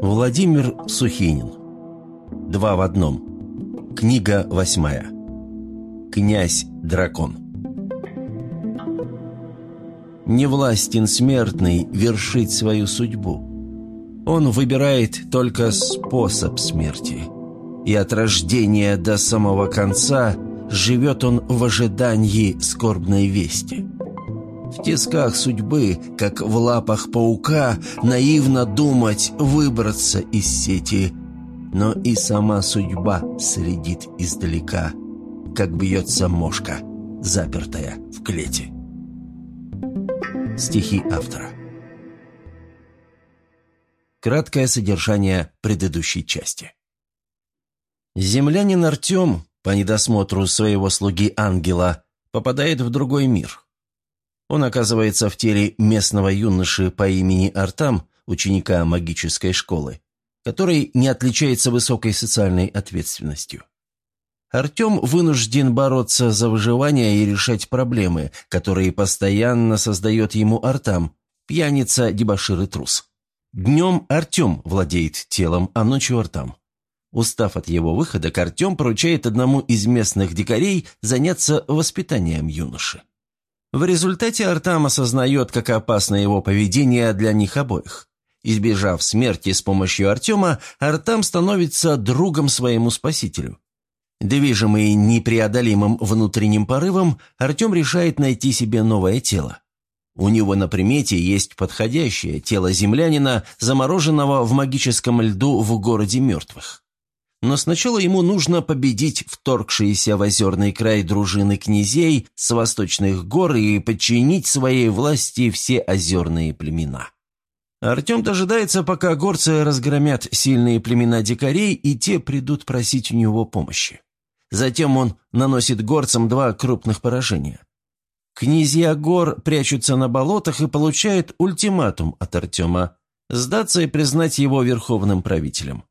Владимир Сухинин. Два в одном. Книга восьмая. Князь-дракон. Не властен смертный вершить свою судьбу. Он выбирает только способ смерти. И от рождения до самого конца живет он в ожидании скорбной вести – в тисках судьбы, как в лапах паука, наивно думать выбраться из сети. Но и сама судьба следит издалека, как бьется мошка, запертая в клете. Стихи автора Краткое содержание предыдущей части. Землянин Артем, по недосмотру своего слуги Ангела, попадает в другой мир – он оказывается в теле местного юноши по имени Артам, ученика магической школы, который не отличается высокой социальной ответственностью. Артем вынужден бороться за выживание и решать проблемы, которые постоянно создает ему Артам, пьяница, дебошир и трус. Днем Артем владеет телом, а ночью Артам. Устав от его выхода, Артем поручает одному из местных дикарей заняться воспитанием юноши. В результате Артам осознает, как опасно его поведение для них обоих. Избежав смерти с помощью Артема, Артам становится другом своему спасителю. Движимый непреодолимым внутренним порывом, Артем решает найти себе новое тело. У него на примете есть подходящее тело землянина, замороженного в магическом льду в городе мертвых. Но сначала ему нужно победить вторгшиеся в озерный край дружины князей с восточных гор и подчинить своей власти все озерные племена. Артем дожидается, пока горцы разгромят сильные племена дикарей, и те придут просить у него помощи. Затем он наносит горцам два крупных поражения. Князья гор прячутся на болотах и получают ультиматум от Артема – сдаться и признать его верховным правителем.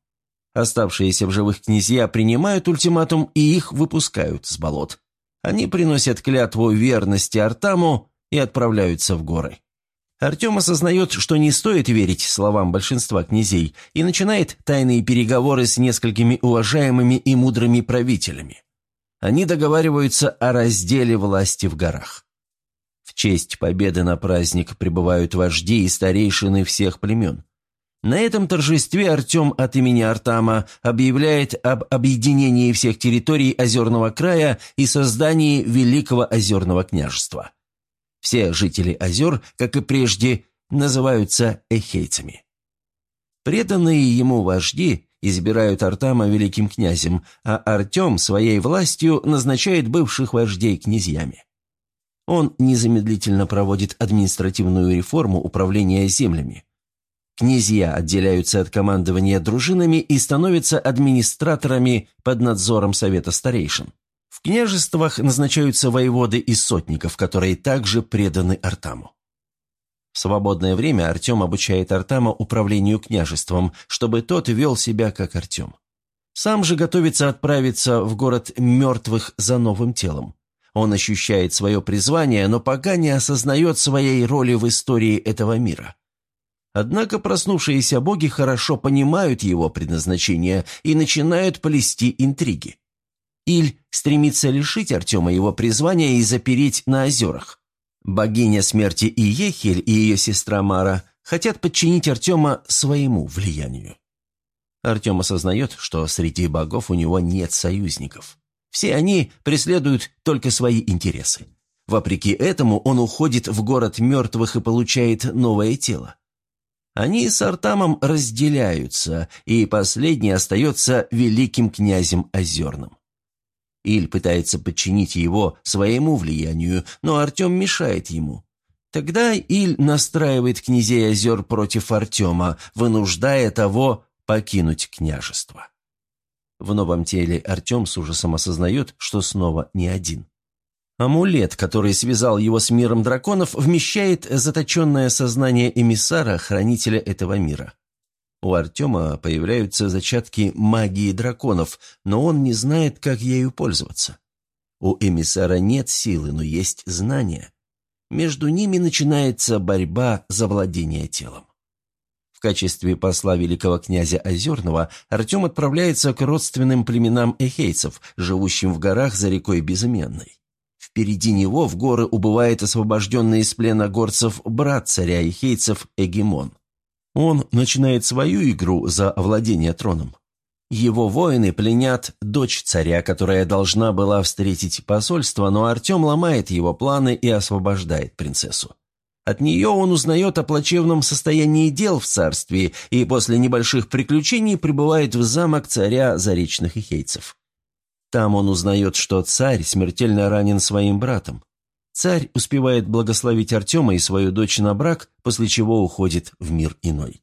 Оставшиеся в живых князья принимают ультиматум и их выпускают с болот. Они приносят клятву верности Артаму и отправляются в горы. Артем осознает, что не стоит верить словам большинства князей, и начинает тайные переговоры с несколькими уважаемыми и мудрыми правителями. Они договариваются о разделе власти в горах. В честь победы на праздник прибывают вожди и старейшины всех племен. На этом торжестве Артем от имени Артама объявляет об объединении всех территорий Озерного края и создании Великого Озерного княжества. Все жители озер, как и прежде, называются эхейцами. Преданные ему вожди избирают Артама великим князем, а Артем своей властью назначает бывших вождей князьями. Он незамедлительно проводит административную реформу управления землями. Князья отделяются от командования дружинами и становятся администраторами под надзором Совета Старейшин. В княжествах назначаются воеводы и сотников, которые также преданы Артаму. В свободное время Артем обучает Артама управлению княжеством, чтобы тот вел себя как Артем. Сам же готовится отправиться в город мертвых за новым телом. Он ощущает свое призвание, но пока не осознает своей роли в истории этого мира. Однако проснувшиеся боги хорошо понимают его предназначение и начинают плести интриги. Иль стремится лишить Артема его призвания и запереть на озерах. Богиня смерти Иехель и ее сестра Мара хотят подчинить Артема своему влиянию. Артем осознает, что среди богов у него нет союзников. Все они преследуют только свои интересы. Вопреки этому он уходит в город мертвых и получает новое тело. Они с Артамом разделяются, и последний остается великим князем Озерным. Иль пытается подчинить его своему влиянию, но Артем мешает ему. Тогда Иль настраивает князей озер против Артема, вынуждая того покинуть княжество. В новом теле Артем с ужасом осознает, что снова не один. Амулет, который связал его с миром драконов, вмещает заточенное сознание эмиссара, хранителя этого мира. У Артема появляются зачатки магии драконов, но он не знает, как ею пользоваться. У эмиссара нет силы, но есть знания. Между ними начинается борьба за владение телом. В качестве посла великого князя Озерного Артем отправляется к родственным племенам эхейцев, живущим в горах за рекой Безыменной. Впереди него в горы убывает освобожденный из плена горцев брат царя эхейцев Эгемон. Он начинает свою игру за владение троном. Его воины пленят дочь царя, которая должна была встретить посольство, но Артем ломает его планы и освобождает принцессу. От нее он узнает о плачевном состоянии дел в царстве и после небольших приключений прибывает в замок царя заречных ихейцев. Там он узнает, что царь смертельно ранен своим братом. Царь успевает благословить Артема и свою дочь на брак, после чего уходит в мир иной.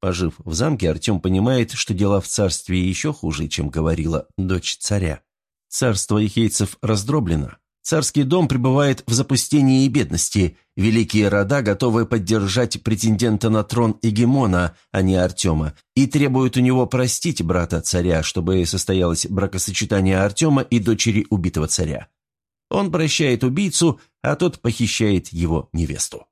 Пожив в замке, Артем понимает, что дела в царстве еще хуже, чем говорила дочь царя. Царство ихейцев раздроблено, Царский дом пребывает в запустении и бедности. Великие рода готовы поддержать претендента на трон Эгемона, а не Артема, и требуют у него простить брата царя, чтобы состоялось бракосочетание Артема и дочери убитого царя. Он прощает убийцу, а тот похищает его невесту.